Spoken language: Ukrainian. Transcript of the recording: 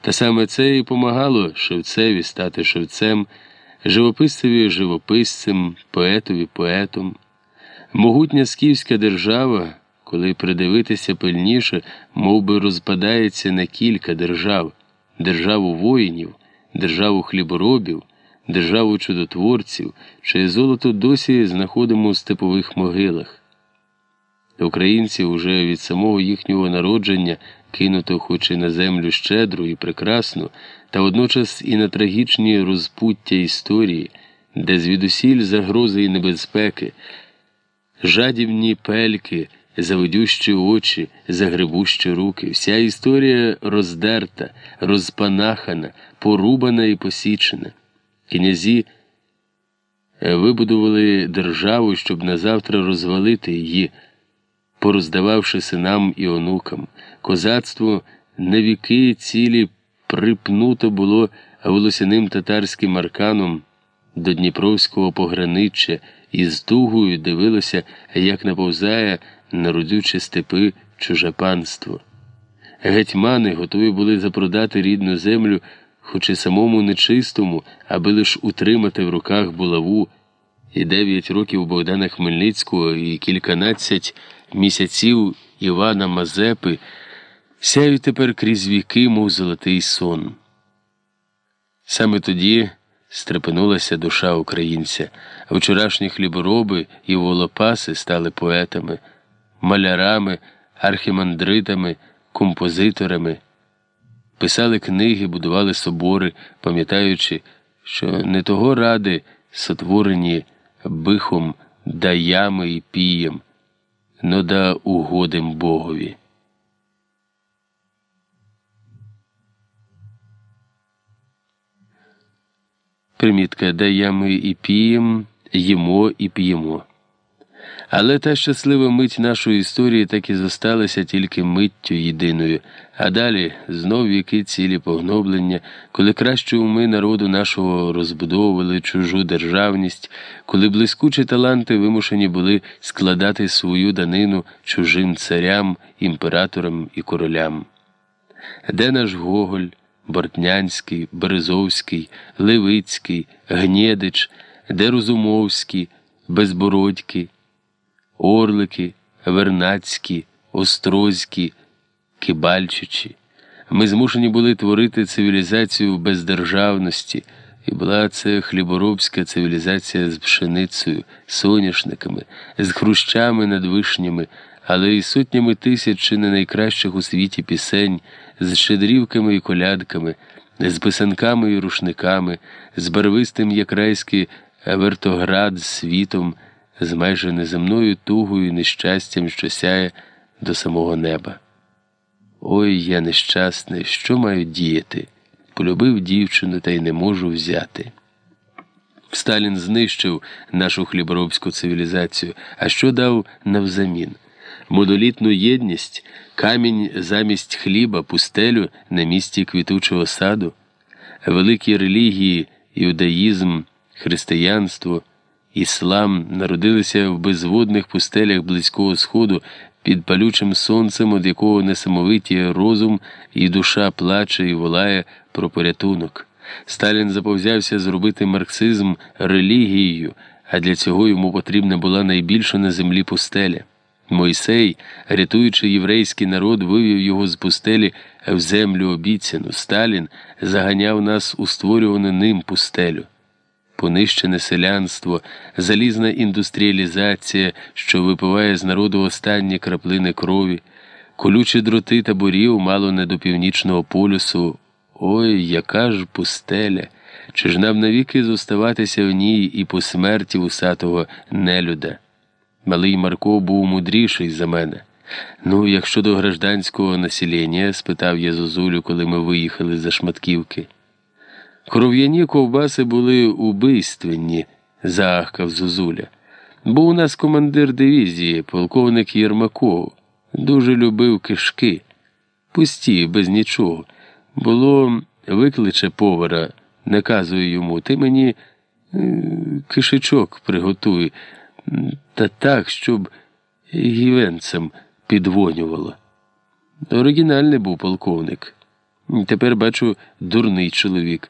Та саме це і помагало шевцеві стати шевцем, живописцеві живописцем, поетові поетом. Могутня скіфська держава, коли придивитися пильніше, мов би розпадається на кілька держав державу воїнів, державу хліборобів, державу чудотворців, чиє золото досі знаходимо у степових могилах. Українці уже від самого їхнього народження кинуто хоч і на землю щедру і прекрасну, та водночас і на трагічні розпуття історії, де звідусіль загрози і небезпеки, жадібні пельки, завидющі очі, загребущі руки, вся історія роздерта, розпанахана, порубана і посічена. Князі вибудували державу, щоб назавтра розвалити її пороздававши синам і онукам. Козацтво на віки цілі припнуто було волосяним татарським арканом до Дніпровського пограниччя і з тугою дивилося, як наповзає на родючі степи чуже панство. Гетьмани готові були запродати рідну землю, хоч і самому нечистому, аби лиш утримати в руках булаву, і дев'ять років Богдана Хмельницького і кільканадцять місяців Івана Мазепи. Сяють тепер крізь віки, мов золотий сон. Саме тоді стрепенулася душа українця, вчорашні хлібороби і волопаси стали поетами, малярами, архімандритами, композиторами, писали книги, будували собори, пам'ятаючи, що не того ради сотворені бихом, даями і пієм но да угодим Богові. Примітка даями і пієм, їмо і п'ємо. Але та щаслива мить нашої історії так і зосталася тільки миттю єдиною, а далі знов віки цілі погноблення, коли кращі уми народу нашого розбудовували чужу державність, коли блискучі таланти вимушені були складати свою данину чужим царям, імператорам і королям. Де наш Гоголь, Бортнянський, Березовський, Левицький, Гнєдич, де Розумовський, Безбородький, Орлики, Вернацькі, Острозькі, Кибальчичі. Ми змушені були творити цивілізацію в бездержавності, і була це хліборобська цивілізація з пшеницею, соняшниками, з хрущами над вишнями, але й сотнями тисяч чи не найкращих у світі пісень, з щедрівками і колядками, з писанками і рушниками, з барвистим як райський вертоград світом з майже неземною тугою і нещастям, що сяє до самого неба. Ой я нещасний, що маю діяти? Полюбив дівчину та й не можу взяти. Сталін знищив нашу хліборобську цивілізацію, а що дав навзамін? Монолітну єдність, камінь замість хліба, пустелю на місці квітучого саду, великі релігії, іудаїзм, християнство. Іслам народилися в безводних пустелях Близького Сходу під палючим сонцем, від якого несамовиті розум і душа плаче і волає про порятунок. Сталін заповзявся зробити марксизм релігією, а для цього йому потрібна була найбільша на землі пустеля. Мойсей, рятуючи єврейський народ, вивів його з пустелі в землю обіцяну. Сталін заганяв нас у створювану ним пустелю понищене селянство, залізна індустріалізація, що випиває з народу останні краплини крові, колючі дроти таборів мало не до північного полюсу. Ой, яка ж пустеля! Чи ж нам навіки зоставатися в ній і по смерті усатого нелюда? Малий Марко був мудріший за мене. Ну, якщо до гражданського населення, спитав я Зозулю, коли ми виїхали за шматківки. Кров'яні ковбаси були убийственні, заахкав Зозуля. Був у нас командир дивізії, полковник Єрмаков, дуже любив кишки, пусті, без нічого. Було, викличе повара, наказує йому, ти мені е, кишечок приготуй, та так, щоб гівенцем підвонювало. Оригінальний був полковник. Тепер бачу дурний чоловік.